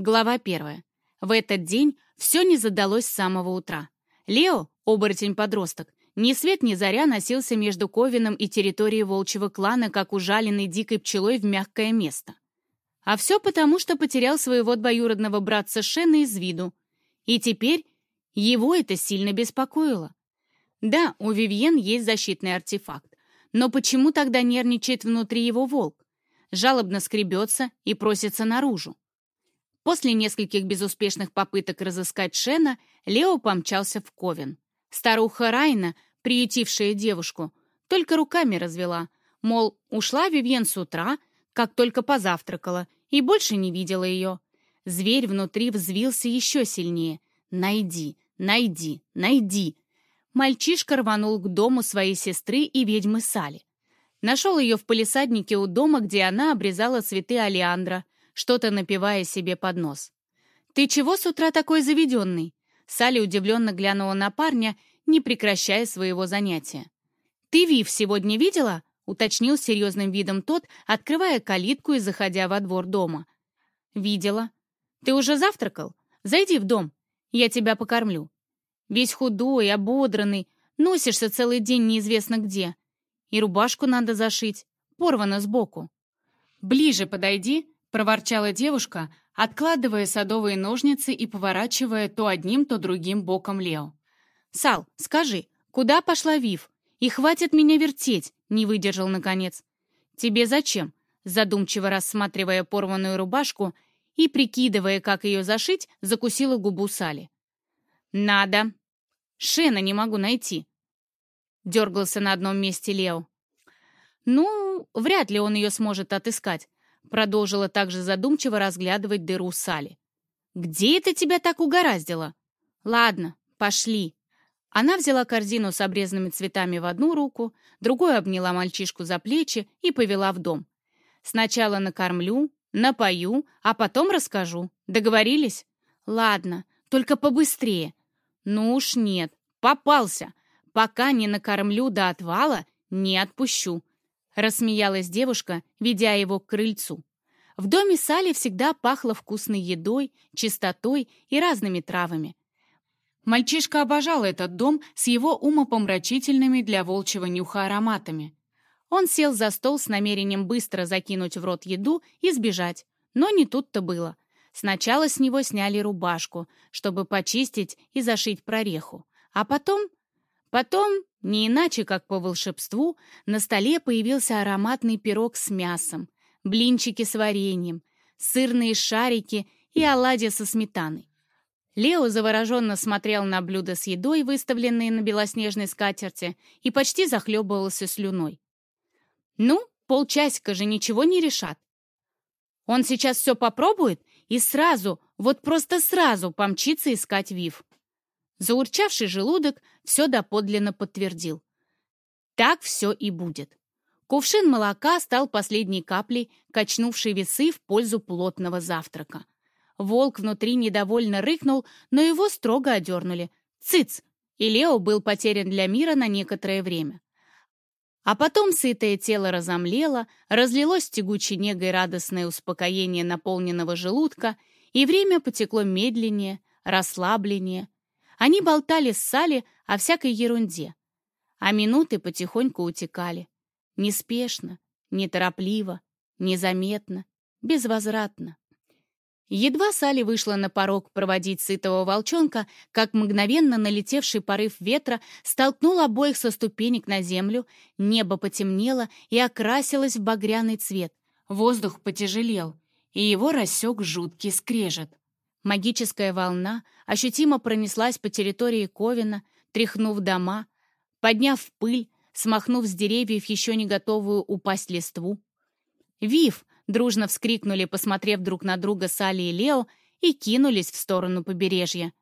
Глава первая. В этот день все не задалось с самого утра. Лео, оборотень-подросток, ни свет ни заря носился между Ковином и территорией волчьего клана, как ужаленный дикой пчелой в мягкое место. А все потому, что потерял своего двоюродного братца Шена из виду. И теперь его это сильно беспокоило. Да, у Вивьен есть защитный артефакт, но почему тогда нервничает внутри его волк? Жалобно скребется и просится наружу. После нескольких безуспешных попыток разыскать Шена, Лео помчался в Ковен. Старуха Райна, приютившая девушку, только руками развела, мол, ушла Вивьен с утра, как только позавтракала, и больше не видела ее. Зверь внутри взвился еще сильнее. «Найди, найди, найди!» Мальчишка рванул к дому своей сестры и ведьмы Сали. Нашел ее в полисаднике у дома, где она обрезала цветы алиандра — что-то напивая себе под нос. «Ты чего с утра такой заведенный?» Салли удивленно глянула на парня, не прекращая своего занятия. «Ты Вив сегодня видела?» — уточнил серьезным видом тот, открывая калитку и заходя во двор дома. «Видела. Ты уже завтракал? Зайди в дом, я тебя покормлю. Весь худой, ободранный, носишься целый день неизвестно где. И рубашку надо зашить, порвана сбоку. Ближе подойди — проворчала девушка, откладывая садовые ножницы и поворачивая то одним, то другим боком Лео. «Сал, скажи, куда пошла Вив? И хватит меня вертеть!» — не выдержал наконец. «Тебе зачем?» — задумчиво рассматривая порванную рубашку и, прикидывая, как ее зашить, закусила губу Сали. «Надо. Шена не могу найти», — дергался на одном месте Лео. «Ну, вряд ли он ее сможет отыскать. Продолжила также задумчиво разглядывать дыру Сали. «Где это тебя так угораздило?» «Ладно, пошли». Она взяла корзину с обрезанными цветами в одну руку, другой обняла мальчишку за плечи и повела в дом. «Сначала накормлю, напою, а потом расскажу. Договорились?» «Ладно, только побыстрее». «Ну уж нет, попался. Пока не накормлю до отвала, не отпущу. Рассмеялась девушка, ведя его к крыльцу. В доме Сали всегда пахло вкусной едой, чистотой и разными травами. Мальчишка обожал этот дом с его умопомрачительными для волчьего нюха ароматами. Он сел за стол с намерением быстро закинуть в рот еду и сбежать, но не тут-то было. Сначала с него сняли рубашку, чтобы почистить и зашить прореху, а потом... Потом не иначе, как по волшебству, на столе появился ароматный пирог с мясом, блинчики с вареньем, сырные шарики и оладья со сметаной. Лео завороженно смотрел на блюда с едой, выставленные на белоснежной скатерти, и почти захлебывался слюной. «Ну, полчасика же ничего не решат. Он сейчас все попробует и сразу, вот просто сразу помчится искать Вив. Заурчавший желудок все доподлинно подтвердил. Так все и будет. Кувшин молока стал последней каплей, качнувшей весы в пользу плотного завтрака. Волк внутри недовольно рыкнул, но его строго одернули. «Цыц!» И Лео был потерян для мира на некоторое время. А потом сытое тело разомлело, разлилось тягучей негой радостное успокоение наполненного желудка, и время потекло медленнее, расслабленнее, они болтали с Сали о всякой ерунде, а минуты потихоньку утекали. Неспешно, неторопливо, незаметно, безвозвратно. Едва Сали вышла на порог проводить сытого волчонка, как мгновенно налетевший порыв ветра столкнул обоих со ступенек на землю, небо потемнело и окрасилось в багряный цвет. Воздух потяжелел, и его рассек жуткий скрежет. Магическая волна ощутимо пронеслась по территории Ковина, тряхнув дома, подняв пыль, смахнув с деревьев еще не готовую упасть листву. «Вив!» — дружно вскрикнули, посмотрев друг на друга Салли и Лео, и кинулись в сторону побережья.